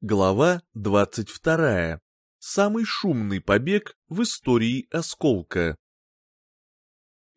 Глава 22. Самый шумный побег в истории Осколка.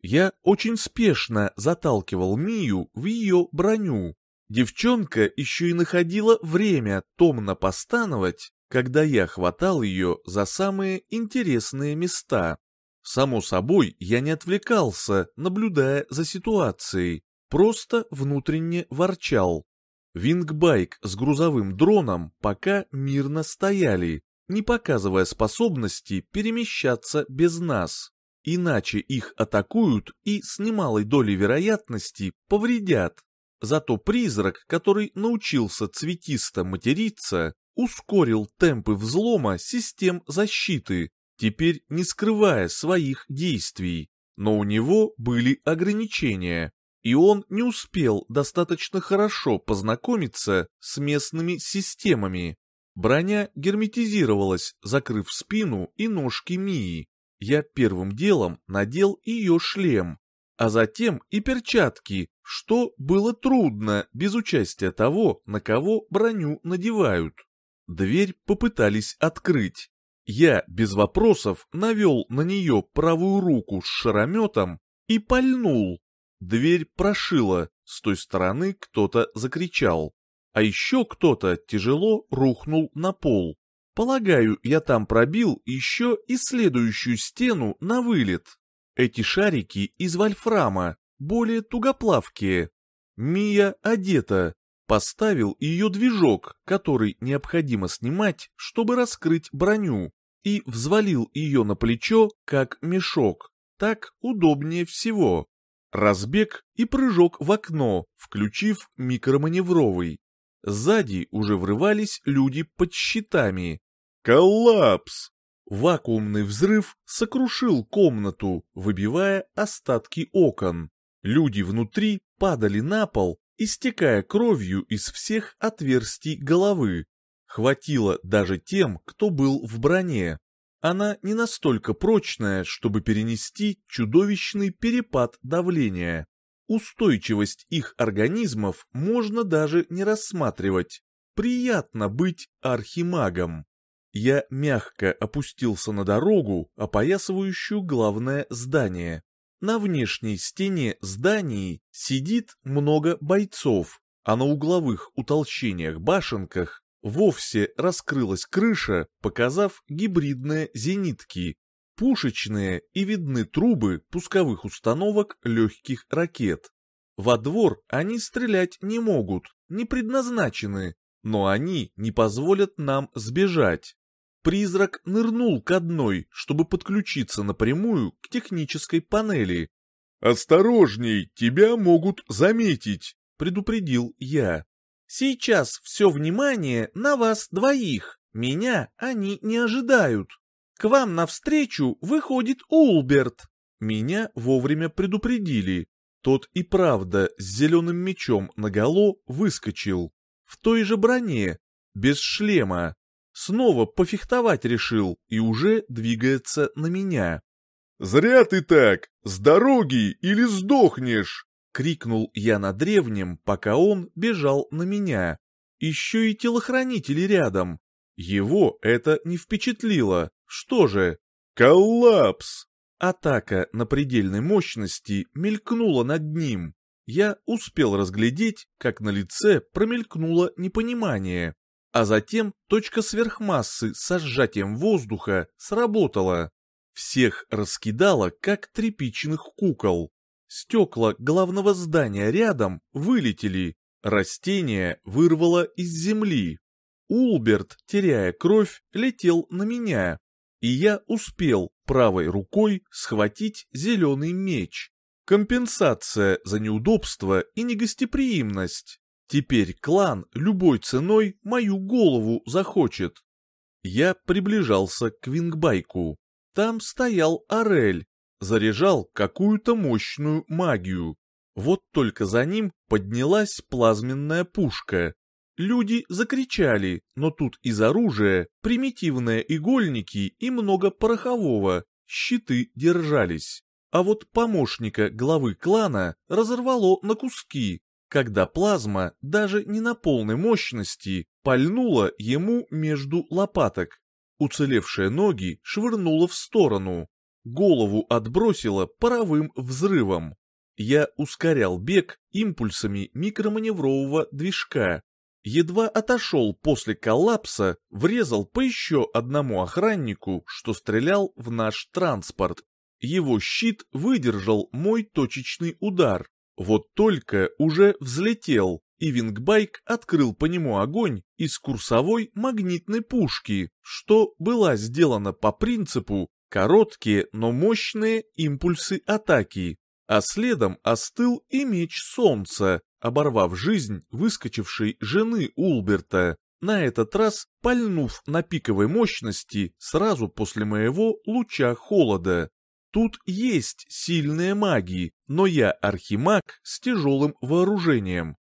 Я очень спешно заталкивал Мию в ее броню. Девчонка еще и находила время томно постановать, когда я хватал ее за самые интересные места. Само собой, я не отвлекался, наблюдая за ситуацией, просто внутренне ворчал. Вингбайк с грузовым дроном пока мирно стояли, не показывая способности перемещаться без нас. Иначе их атакуют и с немалой долей вероятности повредят. Зато призрак, который научился цветисто материться, ускорил темпы взлома систем защиты, теперь не скрывая своих действий. Но у него были ограничения и он не успел достаточно хорошо познакомиться с местными системами. Броня герметизировалась, закрыв спину и ножки Мии. Я первым делом надел ее шлем, а затем и перчатки, что было трудно без участия того, на кого броню надевают. Дверь попытались открыть. Я без вопросов навел на нее правую руку с шарометом и пальнул, Дверь прошила, с той стороны кто-то закричал. А еще кто-то тяжело рухнул на пол. Полагаю, я там пробил еще и следующую стену на вылет. Эти шарики из вольфрама, более тугоплавкие. Мия одета. Поставил ее движок, который необходимо снимать, чтобы раскрыть броню, и взвалил ее на плечо, как мешок. Так удобнее всего. Разбег и прыжок в окно, включив микроманевровый. Сзади уже врывались люди под щитами. Коллапс! Вакуумный взрыв сокрушил комнату, выбивая остатки окон. Люди внутри падали на пол, истекая кровью из всех отверстий головы. Хватило даже тем, кто был в броне. Она не настолько прочная, чтобы перенести чудовищный перепад давления. Устойчивость их организмов можно даже не рассматривать. Приятно быть архимагом. Я мягко опустился на дорогу, опоясывающую главное здание. На внешней стене зданий сидит много бойцов, а на угловых утолщениях-башенках вовсе раскрылась крыша, показав гибридные зенитки, пушечные и видны трубы пусковых установок легких ракет. Во двор они стрелять не могут, не предназначены, но они не позволят нам сбежать. Призрак нырнул к одной, чтобы подключиться напрямую к технической панели. «Осторожней, тебя могут заметить», — предупредил я. Сейчас все внимание на вас двоих. Меня они не ожидают. К вам навстречу выходит Улберт. Меня вовремя предупредили. Тот и правда с зеленым мечом наголо выскочил. В той же броне, без шлема. Снова пофехтовать решил и уже двигается на меня. «Зря ты так! С дороги или сдохнешь!» — крикнул я на древнем, пока он бежал на меня. Еще и телохранители рядом. Его это не впечатлило. Что же? Коллапс! Атака на предельной мощности мелькнула над ним. Я успел разглядеть, как на лице промелькнуло непонимание. А затем точка сверхмассы со сжатием воздуха сработала. Всех раскидало, как тряпичных кукол. Стекла главного здания рядом вылетели, растение вырвало из земли. Улберт, теряя кровь, летел на меня, и я успел правой рукой схватить зеленый меч. Компенсация за неудобство и негостеприимность. Теперь клан любой ценой мою голову захочет. Я приближался к Вингбайку. Там стоял Орель, заряжал какую-то мощную магию. Вот только за ним поднялась плазменная пушка. Люди закричали, но тут из оружия примитивные игольники и много порохового, щиты держались. А вот помощника главы клана разорвало на куски. когда плазма, даже не на полной мощности, пальнула ему между лопаток. Уцелевшие ноги швырнула в сторону. Голову отбросило паровым взрывом. Я ускорял бег импульсами микроманеврового движка. Едва отошел после коллапса, врезал по еще одному охраннику, что стрелял в наш транспорт. Его щит выдержал мой точечный удар. Вот только уже взлетел, и Вингбайк открыл по нему огонь из курсовой магнитной пушки, что была сделана по принципу короткие, но мощные импульсы атаки, а следом остыл и меч солнца, оборвав жизнь выскочившей жены Улберта, на этот раз пальнув на пиковой мощности сразу после моего луча холода. Тут есть сильные маги, но я архимаг с тяжелым вооружением.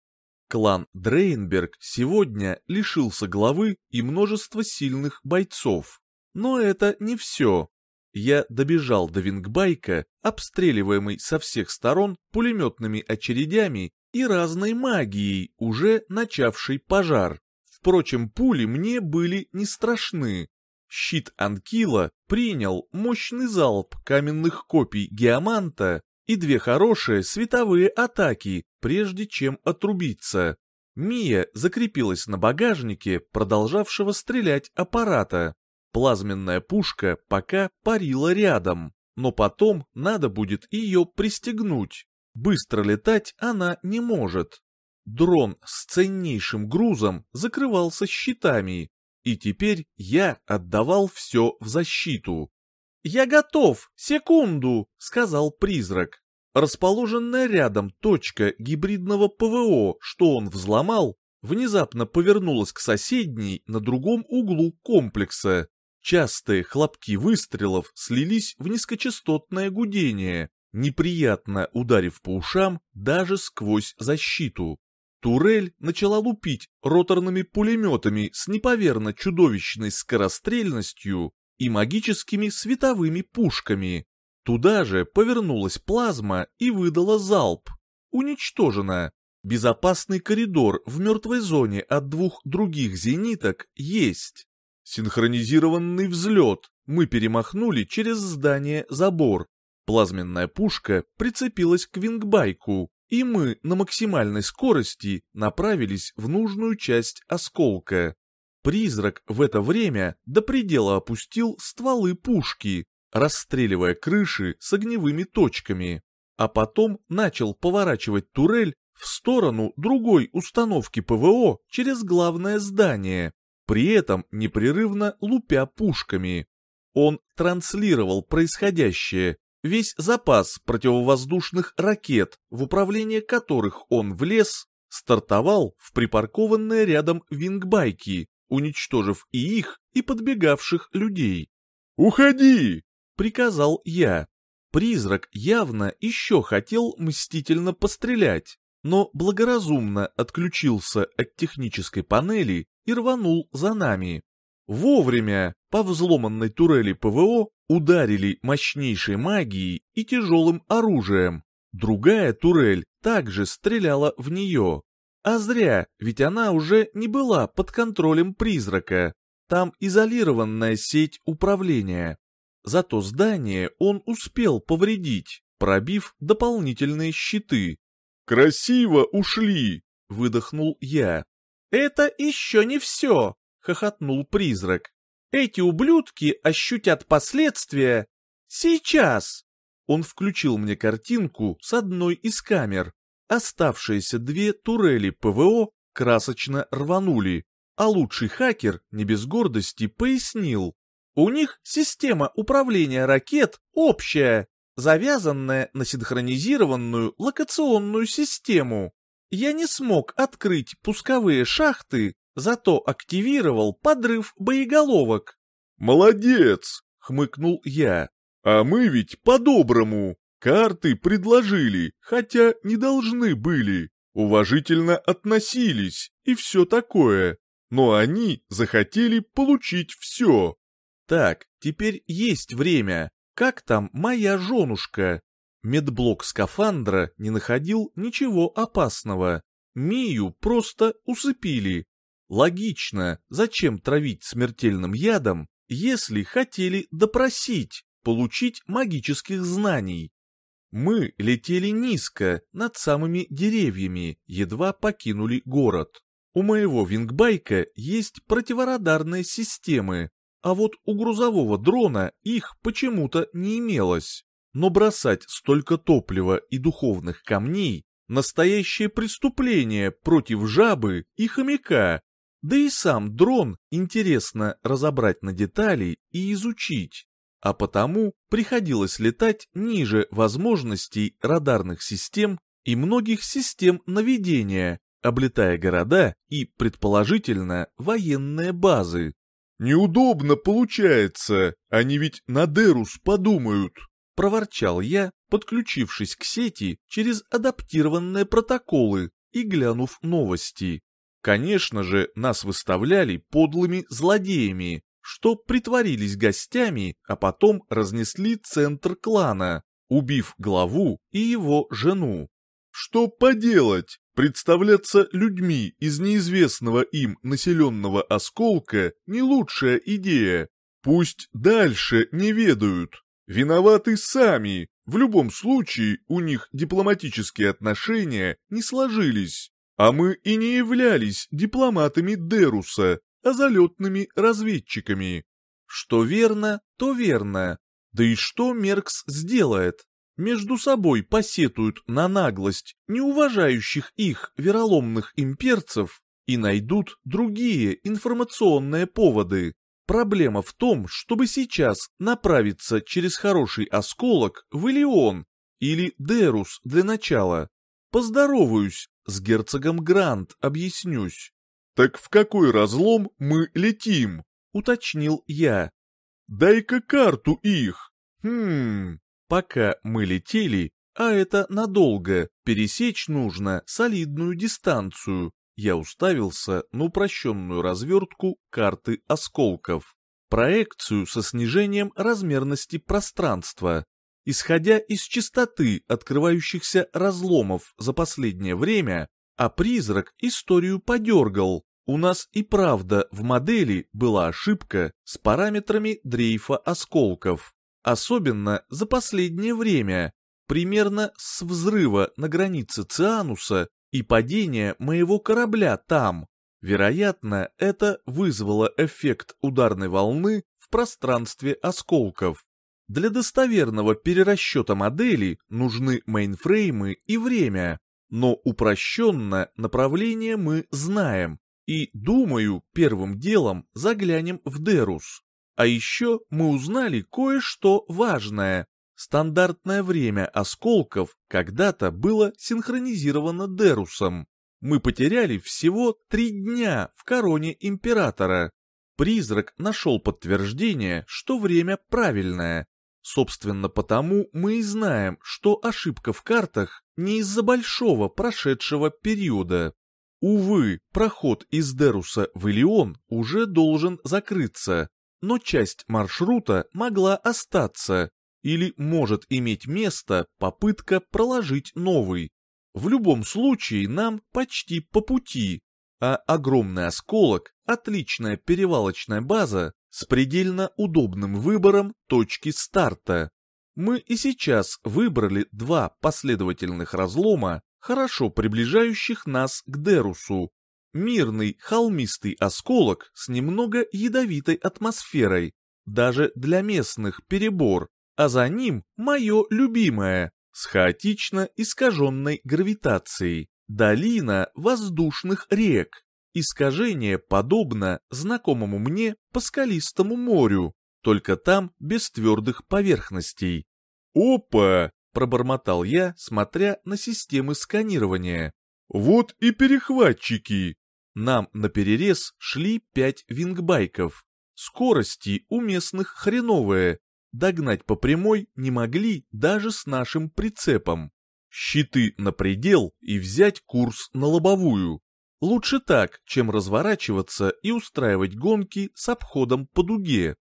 Клан Дрейнберг сегодня лишился главы и множества сильных бойцов. Но это не все. Я добежал до вингбайка, обстреливаемый со всех сторон пулеметными очередями и разной магией, уже начавшей пожар. Впрочем, пули мне были не страшны. Щит Анкила принял мощный залп каменных копий Геоманта и две хорошие световые атаки, прежде чем отрубиться. Мия закрепилась на багажнике продолжавшего стрелять аппарата. Плазменная пушка пока парила рядом, но потом надо будет ее пристегнуть. Быстро летать она не может. Дрон с ценнейшим грузом закрывался щитами, и теперь я отдавал все в защиту. «Я готов! Секунду!» — сказал призрак. Расположенная рядом точка гибридного ПВО, что он взломал, внезапно повернулась к соседней на другом углу комплекса. Частые хлопки выстрелов слились в низкочастотное гудение, неприятно ударив по ушам даже сквозь защиту. Турель начала лупить роторными пулеметами с неповерно чудовищной скорострельностью и магическими световыми пушками. Туда же повернулась плазма и выдала залп. Уничтожена. Безопасный коридор в мертвой зоне от двух других зениток есть. Синхронизированный взлет. Мы перемахнули через здание забор. Плазменная пушка прицепилась к вингбайку, и мы на максимальной скорости направились в нужную часть осколка. Призрак в это время до предела опустил стволы пушки, расстреливая крыши с огневыми точками, а потом начал поворачивать турель в сторону другой установки ПВО через главное здание, при этом непрерывно лупя пушками. Он транслировал происходящее, весь запас противовоздушных ракет, в управление которых он влез, стартовал в припаркованные рядом вингбайки, уничтожив и их, и подбегавших людей. «Уходи!» — приказал я. Призрак явно еще хотел мстительно пострелять, но благоразумно отключился от технической панели и рванул за нами. Вовремя по взломанной турели ПВО ударили мощнейшей магией и тяжелым оружием. Другая турель также стреляла в нее. А зря, ведь она уже не была под контролем призрака. Там изолированная сеть управления. Зато здание он успел повредить, пробив дополнительные щиты. «Красиво ушли!» — выдохнул я. «Это еще не все!» — хохотнул призрак. «Эти ублюдки ощутят последствия сейчас!» Он включил мне картинку с одной из камер. Оставшиеся две турели ПВО красочно рванули, а лучший хакер, не без гордости, пояснил. У них система управления ракет общая, завязанная на синхронизированную локационную систему. Я не смог открыть пусковые шахты, зато активировал подрыв боеголовок. «Молодец!» — хмыкнул я. «А мы ведь по-доброму. Карты предложили, хотя не должны были. Уважительно относились и все такое. Но они захотели получить все. Так, теперь есть время. Как там моя женушка? Медблок скафандра не находил ничего опасного. Мию просто усыпили. Логично, зачем травить смертельным ядом, если хотели допросить, получить магических знаний. Мы летели низко, над самыми деревьями, едва покинули город. У моего вингбайка есть противорадарные системы, а вот у грузового дрона их почему-то не имелось. Но бросать столько топлива и духовных камней – настоящее преступление против жабы и хомяка. Да и сам дрон интересно разобрать на детали и изучить а потому приходилось летать ниже возможностей радарных систем и многих систем наведения, облетая города и, предположительно, военные базы. «Неудобно получается, они ведь на Дерус подумают», — проворчал я, подключившись к сети через адаптированные протоколы и глянув новости. Конечно же, нас выставляли подлыми злодеями, что притворились гостями, а потом разнесли центр клана, убив главу и его жену. Что поделать? Представляться людьми из неизвестного им населенного осколка не лучшая идея. Пусть дальше не ведают. Виноваты сами. В любом случае у них дипломатические отношения не сложились. А мы и не являлись дипломатами Деруса, а залетными разведчиками. Что верно, то верно. Да и что Меркс сделает? Между собой посетуют на наглость неуважающих их вероломных имперцев и найдут другие информационные поводы. Проблема в том, чтобы сейчас направиться через хороший осколок в Илион или Дерус для начала. Поздороваюсь, с герцогом Грант объяснюсь. «Так в какой разлом мы летим?» — уточнил я. «Дай-ка карту их!» «Хм...» Пока мы летели, а это надолго, пересечь нужно солидную дистанцию, я уставился на упрощенную развертку карты осколков. Проекцию со снижением размерности пространства. Исходя из частоты открывающихся разломов за последнее время, а призрак историю подергал. У нас и правда в модели была ошибка с параметрами дрейфа осколков. Особенно за последнее время, примерно с взрыва на границе Циануса и падения моего корабля там. Вероятно, это вызвало эффект ударной волны в пространстве осколков. Для достоверного перерасчета модели нужны мейнфреймы и время. Но упрощенно направление мы знаем, и, думаю, первым делом заглянем в Дерус. А еще мы узнали кое-что важное. Стандартное время осколков когда-то было синхронизировано Дерусом. Мы потеряли всего три дня в короне императора. Призрак нашел подтверждение, что время правильное, Собственно, потому мы и знаем, что ошибка в картах не из-за большого прошедшего периода. Увы, проход из Деруса в Илион уже должен закрыться, но часть маршрута могла остаться, или может иметь место попытка проложить новый. В любом случае нам почти по пути, а огромный осколок, отличная перевалочная база, с предельно удобным выбором точки старта. Мы и сейчас выбрали два последовательных разлома, хорошо приближающих нас к Дерусу. Мирный холмистый осколок с немного ядовитой атмосферой, даже для местных перебор, а за ним мое любимое, с хаотично искаженной гравитацией, долина воздушных рек. Искажение подобно знакомому мне по скалистому морю, только там без твердых поверхностей. «Опа!» — пробормотал я, смотря на системы сканирования. «Вот и перехватчики!» Нам на перерез шли пять вингбайков. Скорости у местных хреновые. Догнать по прямой не могли даже с нашим прицепом. Щиты на предел и взять курс на лобовую. Лучше так, чем разворачиваться и устраивать гонки с обходом по дуге.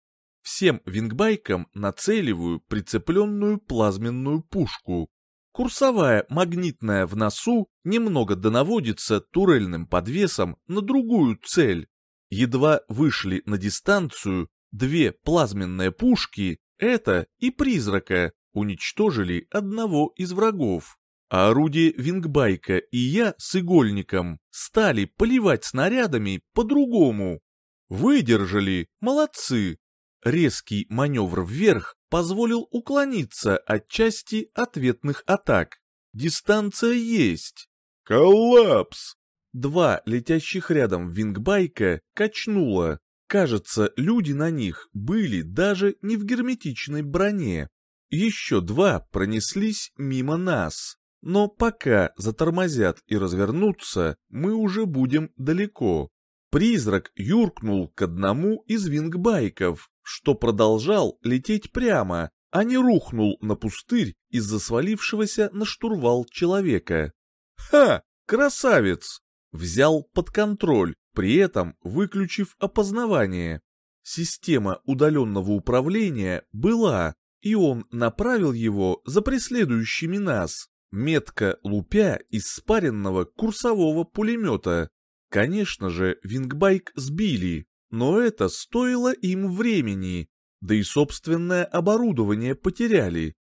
Всем вингбайкам нацеливаю прицепленную плазменную пушку. Курсовая магнитная в носу немного донаводится турельным подвесом на другую цель. Едва вышли на дистанцию, две плазменные пушки, это и призрака, уничтожили одного из врагов. А орудие вингбайка и я с игольником стали поливать снарядами по-другому. Выдержали, молодцы. Резкий маневр вверх позволил уклониться от части ответных атак. Дистанция есть. Коллапс! Два летящих рядом вингбайка качнуло. Кажется, люди на них были даже не в герметичной броне. Еще два пронеслись мимо нас. Но пока затормозят и развернутся, мы уже будем далеко. Призрак юркнул к одному из вингбайков, что продолжал лететь прямо, а не рухнул на пустырь из-за свалившегося на штурвал человека. «Ха! Красавец!» Взял под контроль, при этом выключив опознавание. Система удаленного управления была, и он направил его за преследующими нас, метко лупя из спаренного курсового пулемета. Конечно же, вингбайк сбили, но это стоило им времени, да и собственное оборудование потеряли.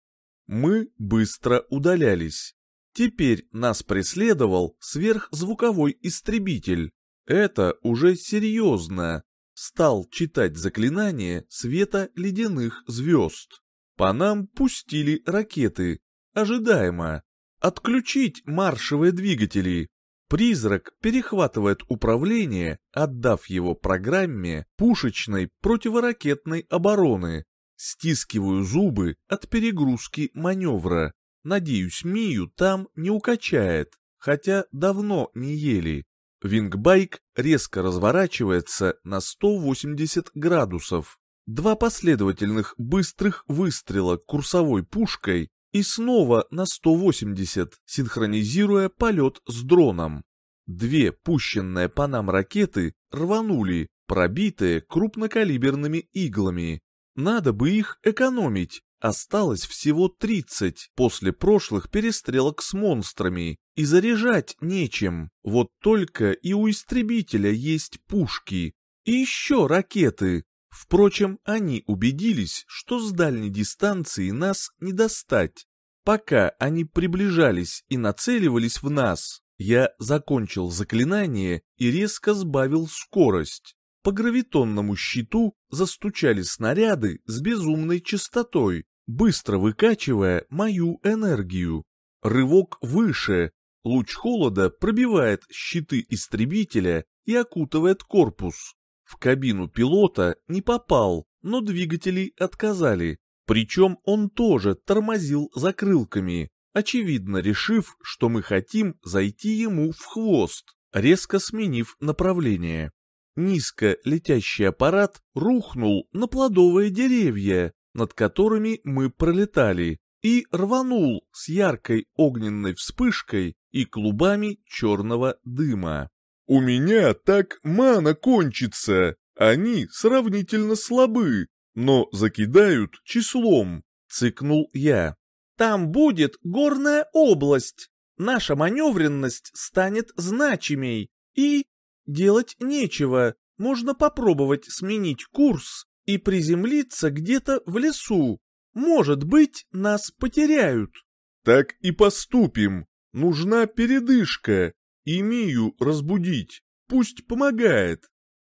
Мы быстро удалялись. Теперь нас преследовал сверхзвуковой истребитель. Это уже серьезно. Стал читать заклинание света ледяных звезд. По нам пустили ракеты. Ожидаемо. Отключить маршевые двигатели. Призрак перехватывает управление, отдав его программе пушечной противоракетной обороны. Стискиваю зубы от перегрузки маневра. Надеюсь, Мию там не укачает, хотя давно не ели. Вингбайк резко разворачивается на 180 градусов. Два последовательных быстрых выстрела курсовой пушкой и снова на 180, синхронизируя полет с дроном. Две пущенные по нам ракеты рванули, пробитые крупнокалиберными иглами. Надо бы их экономить, осталось всего 30 после прошлых перестрелок с монстрами, и заряжать нечем, вот только и у истребителя есть пушки, и еще ракеты, Впрочем, они убедились, что с дальней дистанции нас не достать. Пока они приближались и нацеливались в нас, я закончил заклинание и резко сбавил скорость. По гравитонному щиту застучали снаряды с безумной частотой, быстро выкачивая мою энергию. Рывок выше, луч холода пробивает щиты истребителя и окутывает корпус. В кабину пилота не попал, но двигатели отказали. Причем он тоже тормозил закрылками, очевидно решив, что мы хотим зайти ему в хвост, резко сменив направление. Низко летящий аппарат рухнул на плодовые деревья, над которыми мы пролетали, и рванул с яркой огненной вспышкой и клубами черного дыма. У меня так мана кончится. Они сравнительно слабы, но закидают числом, цыкнул я. Там будет горная область. Наша маневренность станет значимей. И делать нечего. Можно попробовать сменить курс и приземлиться где-то в лесу. Может быть, нас потеряют. Так и поступим. Нужна передышка. И Мию разбудить, пусть помогает.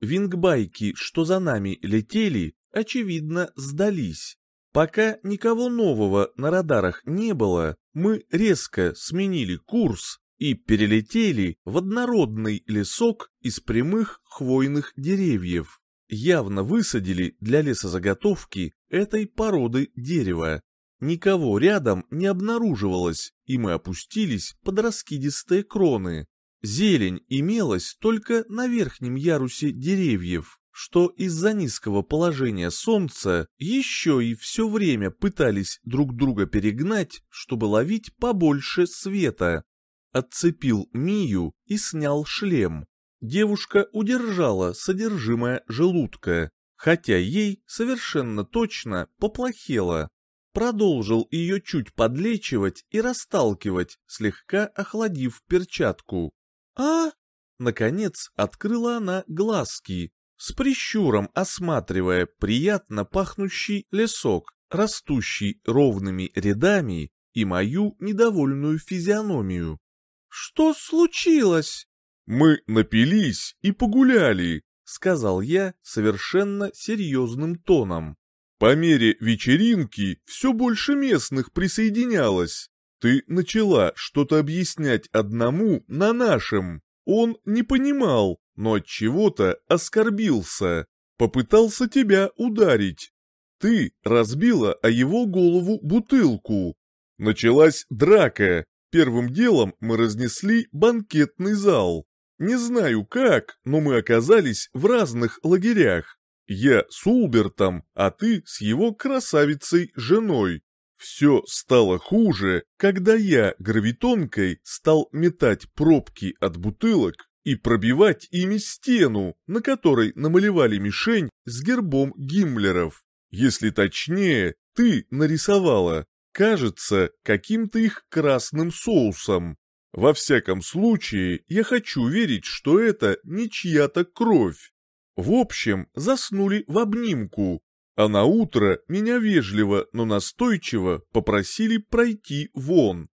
Вингбайки, что за нами летели, очевидно, сдались. Пока никого нового на радарах не было, мы резко сменили курс и перелетели в однородный лесок из прямых хвойных деревьев. Явно высадили для лесозаготовки этой породы дерева. Никого рядом не обнаруживалось, и мы опустились под раскидистые кроны. Зелень имелась только на верхнем ярусе деревьев, что из-за низкого положения солнца еще и все время пытались друг друга перегнать, чтобы ловить побольше света. Отцепил Мию и снял шлем. Девушка удержала содержимое желудка, хотя ей совершенно точно поплохело. продолжил ее чуть подлечивать и расталкивать, слегка охладив перчатку. «А?» Наконец открыла она глазки, с прищуром осматривая приятно пахнущий лесок, растущий ровными рядами, и мою недовольную физиономию. «Что случилось?» «Мы напились и погуляли», — сказал я совершенно серьезным тоном. По мере вечеринки все больше местных присоединялось. Ты начала что-то объяснять одному на нашем. Он не понимал, но от чего-то оскорбился. Попытался тебя ударить. Ты разбила о его голову бутылку. Началась драка. Первым делом мы разнесли банкетный зал. Не знаю как, но мы оказались в разных лагерях. Я с Улбертом, а ты с его красавицей-женой. Все стало хуже, когда я гравитонкой стал метать пробки от бутылок и пробивать ими стену, на которой намалевали мишень с гербом Гиммлеров. Если точнее, ты нарисовала, кажется, каким-то их красным соусом. Во всяком случае, я хочу верить, что это не чья-то кровь. В общем, заснули в обнимку, а на утро меня вежливо, но настойчиво попросили пройти вон.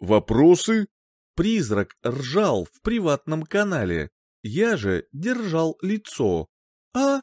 Вопросы? Призрак ржал в приватном канале. Я же держал лицо. «А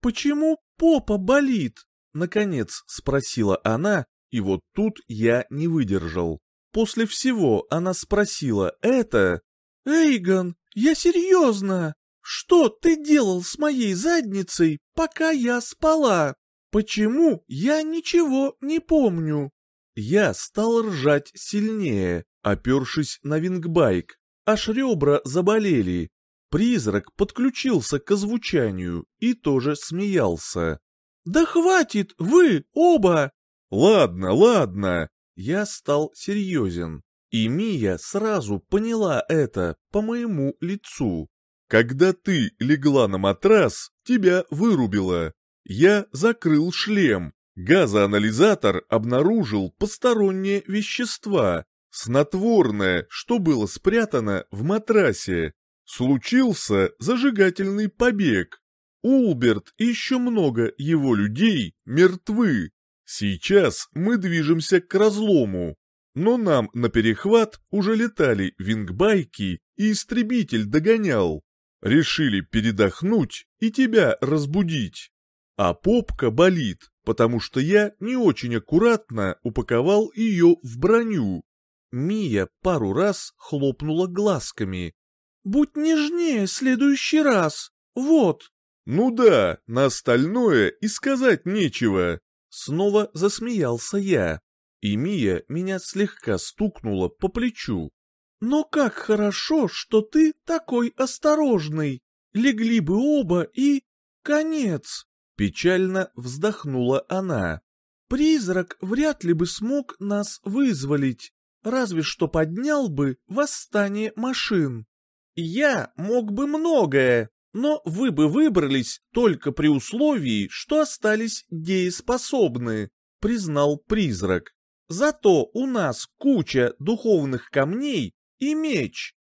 почему попа болит?» Наконец спросила она, и вот тут я не выдержал. После всего она спросила это. «Эйгон, я серьезно!» Что ты делал с моей задницей, пока я спала? Почему я ничего не помню?» Я стал ржать сильнее, опершись на вингбайк. Аж ребра заболели. Призрак подключился к озвучанию и тоже смеялся. «Да хватит, вы оба!» «Ладно, ладно!» Я стал серьезен. И Мия сразу поняла это по моему лицу. Когда ты легла на матрас, тебя вырубило. Я закрыл шлем. Газоанализатор обнаружил посторонние вещества, снотворное, что было спрятано в матрасе. Случился зажигательный побег. Улберт и еще много его людей мертвы. Сейчас мы движемся к разлому. Но нам на перехват уже летали вингбайки, и истребитель догонял. Решили передохнуть и тебя разбудить. А попка болит, потому что я не очень аккуратно упаковал ее в броню. Мия пару раз хлопнула глазками. «Будь нежнее следующий раз, вот». «Ну да, на остальное и сказать нечего». Снова засмеялся я, и Мия меня слегка стукнула по плечу. «Но как хорошо, что ты такой осторожный! Легли бы оба и... конец!» Печально вздохнула она. «Призрак вряд ли бы смог нас вызволить, разве что поднял бы восстание машин. Я мог бы многое, но вы бы выбрались только при условии, что остались дееспособны», признал призрак. «Зато у нас куча духовных камней и меч.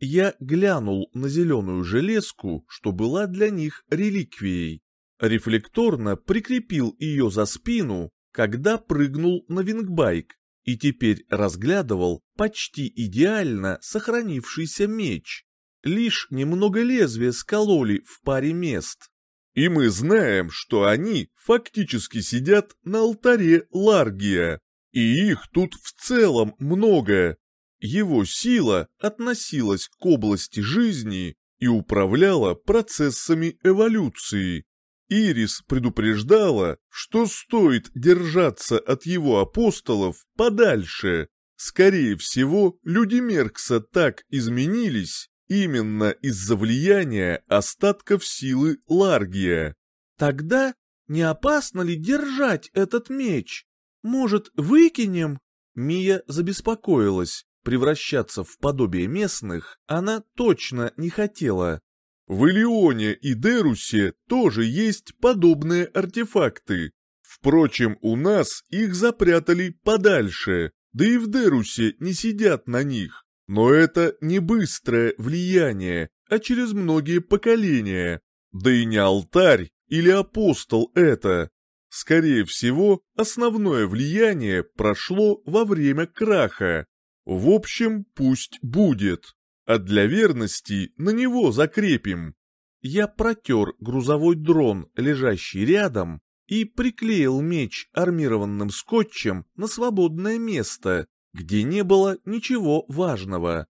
Я глянул на зеленую железку, что была для них реликвией. Рефлекторно прикрепил ее за спину, когда прыгнул на вингбайк, и теперь разглядывал почти идеально сохранившийся меч. Лишь немного лезвия скололи в паре мест. И мы знаем, что они фактически сидят на алтаре Ларгия, и их тут в целом много, его сила относилась к области жизни и управляла процессами эволюции. Ирис предупреждала, что стоит держаться от его апостолов подальше. Скорее всего, люди Меркса так изменились именно из-за влияния остатков силы Ларгия. Тогда не опасно ли держать этот меч? Может, выкинем? Мия забеспокоилась. Превращаться в подобие местных она точно не хотела. В Илионе и Дерусе тоже есть подобные артефакты. Впрочем, у нас их запрятали подальше, да и в Дерусе не сидят на них. Но это не быстрое влияние, а через многие поколения. Да и не алтарь или апостол это. Скорее всего, основное влияние прошло во время краха. В общем, пусть будет. А для верности на него закрепим. Я протер грузовой дрон, лежащий рядом, и приклеил меч армированным скотчем на свободное место, где не было ничего важного.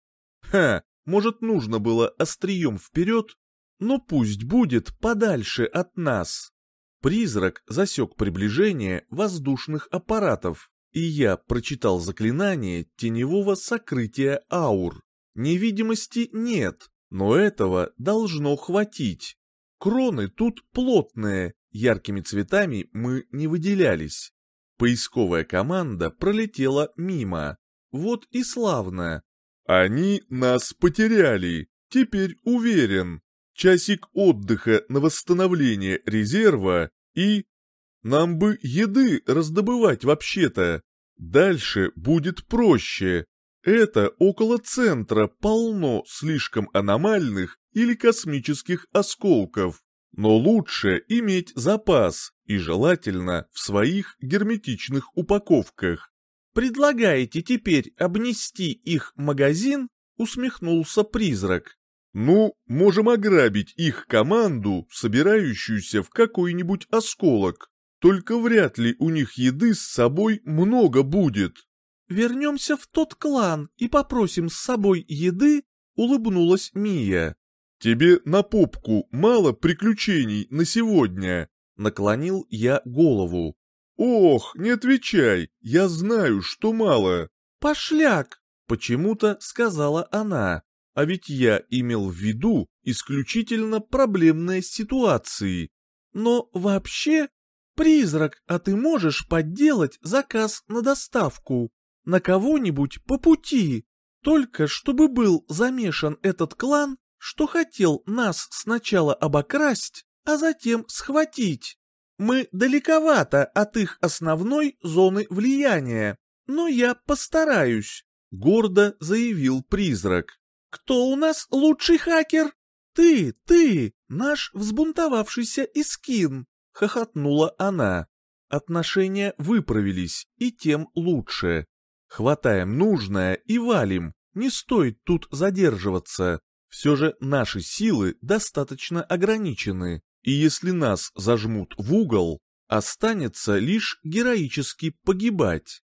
Ха, может нужно было острием вперед, но пусть будет подальше от нас. Призрак засек приближение воздушных аппаратов, и я прочитал заклинание теневого сокрытия аур. Невидимости нет, но этого должно хватить. Кроны тут плотные, яркими цветами мы не выделялись. Поисковая команда пролетела мимо. Вот и славно. Они нас потеряли, теперь уверен. Часик отдыха на восстановление резерва и... Нам бы еды раздобывать вообще-то. Дальше будет проще. Это около центра полно слишком аномальных или космических осколков. Но лучше иметь запас, и желательно в своих герметичных упаковках. «Предлагаете теперь обнести их магазин?» — усмехнулся призрак. «Ну, можем ограбить их команду, собирающуюся в какой-нибудь осколок. Только вряд ли у них еды с собой много будет». «Вернемся в тот клан и попросим с собой еды?» — улыбнулась Мия. «Тебе на попку мало приключений на сегодня?» — наклонил я голову. «Ох, не отвечай, я знаю, что мало». «Пошляк!» — почему-то сказала она. А ведь я имел в виду исключительно проблемные ситуации. Но вообще, призрак, а ты можешь подделать заказ на доставку? На кого-нибудь по пути? Только чтобы был замешан этот клан, что хотел нас сначала обокрасть, а затем схватить. Мы далековато от их основной зоны влияния, но я постараюсь», — гордо заявил призрак. «Кто у нас лучший хакер?» «Ты, ты, наш взбунтовавшийся Искин!» — хохотнула она. Отношения выправились, и тем лучше. Хватаем нужное и валим, не стоит тут задерживаться. Все же наши силы достаточно ограничены, и если нас зажмут в угол, останется лишь героически погибать.